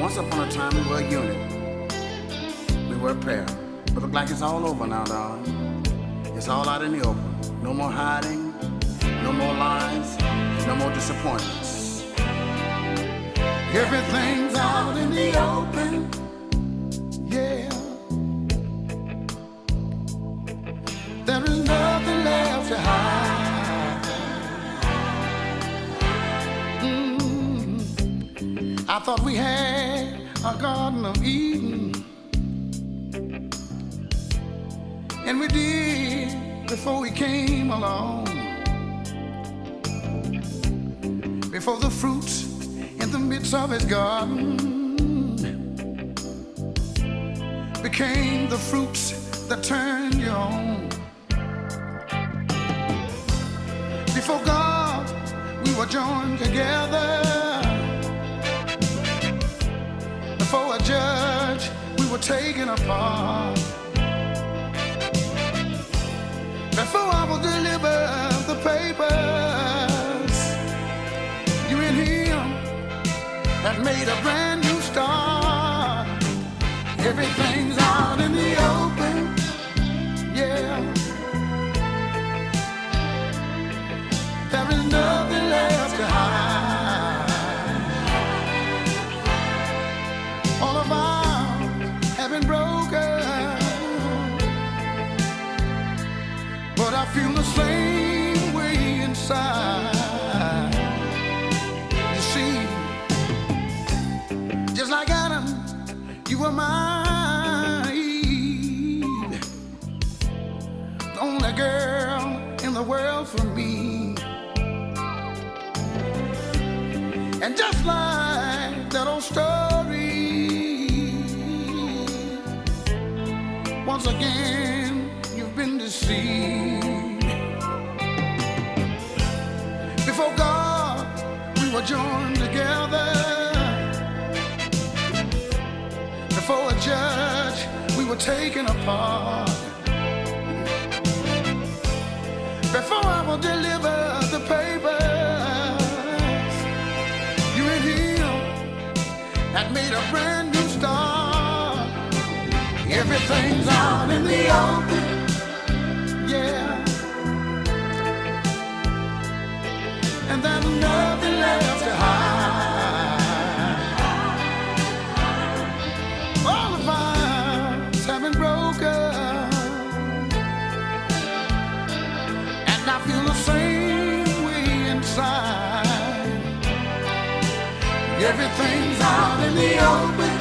Once upon a time, we were a unit. We were a pair. But look like it's all over now, darling. It's all out in the open. No more hiding, no more lies, no more disappointments. Everything's out in the open. Yeah. There is I thought we had a Garden of Eden. And we did before we came along. Before the fruits in the midst of his garden became the fruits that turned you on. Before God, we were joined together. Were taken apart. Before I will deliver the papers, you and him had made a brand new start. Everything's the only girl in the world for me. And just like that old story, once again you've been deceived. Before God, we were joined Judge, we were taken apart. Before I will deliver the papers, you and him had made a brand new start. Everything's out in the open, yeah. And there's nothing left to hide. All Everything's out in the open,